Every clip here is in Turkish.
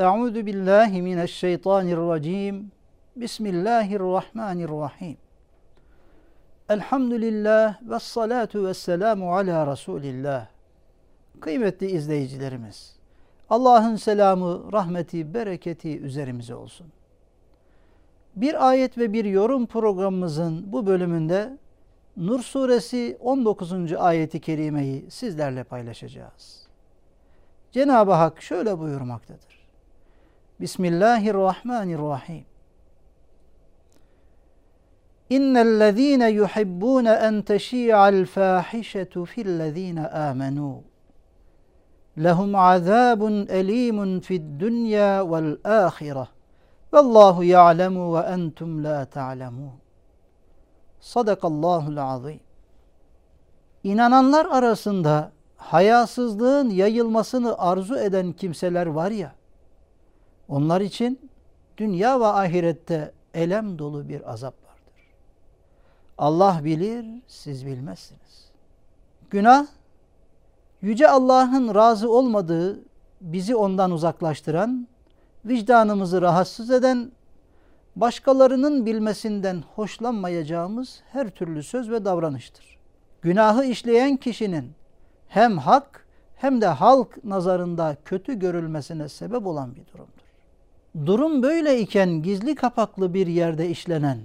Euzu billahi mineşşeytanirracim. Bismillahirrahmanirrahim. Elhamdülillah ve salatu ve selamu ala Resulillah. Kıymetli izleyicilerimiz, Allah'ın selamı, rahmeti, bereketi üzerimize olsun. Bir ayet ve bir yorum programımızın bu bölümünde Nur suresi 19. ayeti kerimeyi sizlerle paylaşacağız. Cenab-ı Hak şöyle buyurmaktadır. Bismillahirrahmanirrahim. İnnellezîne yuhibbûne en teşî'al fâhişetu fillezîne âmenû. Lehum azâbun elîmun fid dünya vel âhireh. Vallahu ya'lemu ve entum la ta'lemun. Sadakallahul azim. İnananlar arasında hayasızlığın yayılmasını arzu eden kimseler var ya, onlar için dünya ve ahirette elem dolu bir azap vardır. Allah bilir, siz bilmezsiniz. Günah, Yüce Allah'ın razı olmadığı, bizi ondan uzaklaştıran, vicdanımızı rahatsız eden, başkalarının bilmesinden hoşlanmayacağımız her türlü söz ve davranıştır. Günahı işleyen kişinin hem hak hem de halk nazarında kötü görülmesine sebep olan bir durumdur. Durum böyle iken gizli kapaklı bir yerde işlenen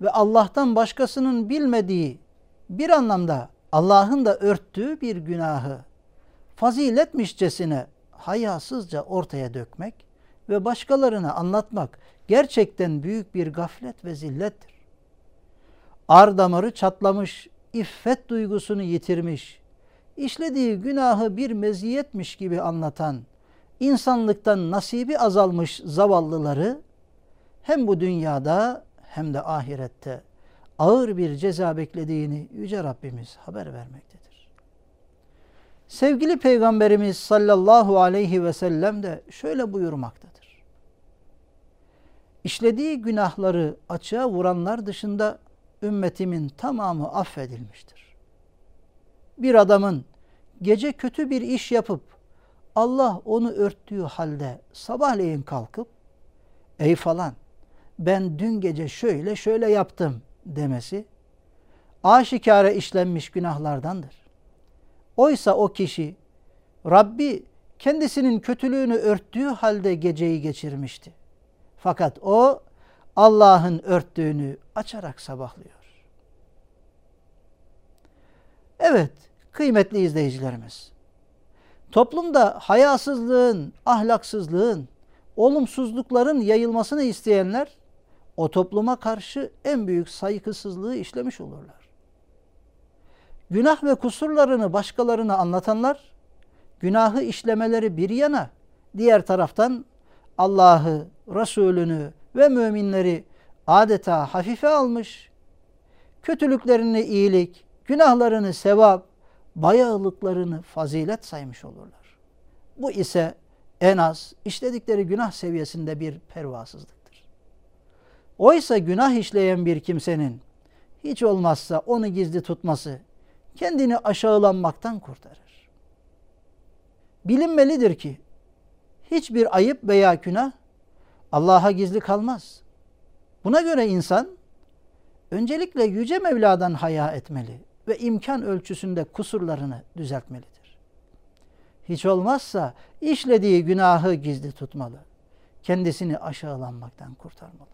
ve Allah'tan başkasının bilmediği bir anlamda Allah'ın da örttüğü bir günahı faziletmişçesine hayasızca ortaya dökmek ve başkalarına anlatmak gerçekten büyük bir gaflet ve zillettir. Ar damarı çatlamış, iffet duygusunu yitirmiş, işlediği günahı bir meziyetmiş gibi anlatan, insanlıktan nasibi azalmış zavallıları hem bu dünyada hem de ahirette ağır bir ceza beklediğini Yüce Rabbimiz haber vermektedir. Sevgili Peygamberimiz sallallahu aleyhi ve sellem de şöyle buyurmaktadır. İşlediği günahları açığa vuranlar dışında ümmetimin tamamı affedilmiştir. Bir adamın gece kötü bir iş yapıp Allah onu örttüğü halde sabahleyin kalkıp ey falan ben dün gece şöyle şöyle yaptım demesi aşikare işlenmiş günahlardandır. Oysa o kişi Rabbi kendisinin kötülüğünü örttüğü halde geceyi geçirmişti. Fakat o Allah'ın örttüğünü açarak sabahlıyor. Evet, kıymetli izleyicilerimiz. Toplumda hayasızlığın, ahlaksızlığın, olumsuzlukların yayılmasını isteyenler o topluma karşı en büyük saygısızlığı işlemiş olurlar. Günah ve kusurlarını başkalarına anlatanlar, günahı işlemeleri bir yana, diğer taraftan Allah'ı, Resulünü ve müminleri adeta hafife almış, kötülüklerini iyilik, günahlarını sevap, bayağılıklarını fazilet saymış olurlar. Bu ise en az işledikleri günah seviyesinde bir pervasızlıktır. Oysa günah işleyen bir kimsenin hiç olmazsa onu gizli tutması kendini aşağılanmaktan kurtarır. Bilinmelidir ki hiçbir ayıp veya günah Allah'a gizli kalmaz. Buna göre insan öncelikle Yüce Mevla'dan haya etmeli ve imkan ölçüsünde kusurlarını düzeltmelidir. Hiç olmazsa işlediği günahı gizli tutmalı. Kendisini aşağılanmaktan kurtarmalıdır.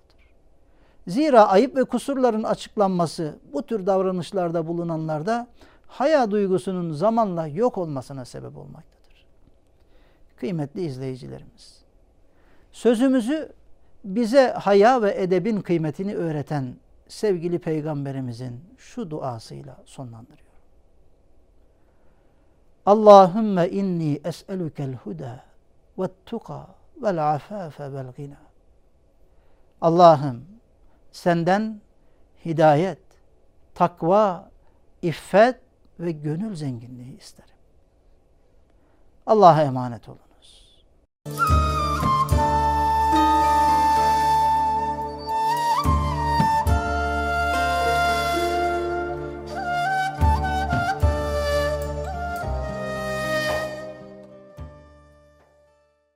Zira ayıp ve kusurların açıklanması bu tür davranışlarda bulunanlarda haya duygusunun zamanla yok olmasına sebep olmaktadır. Kıymetli izleyicilerimiz, sözümüzü bize haya ve edebin kıymetini öğreten sevgili peygamberimizin şu duasıyla sonlandırıyorum. Allahümme inni es'elukel huda ve tuka vel afafe vel gina. Allah'ım senden hidayet, takva, iffet ve gönül zenginliği isterim. Allah'a emanet olunuz.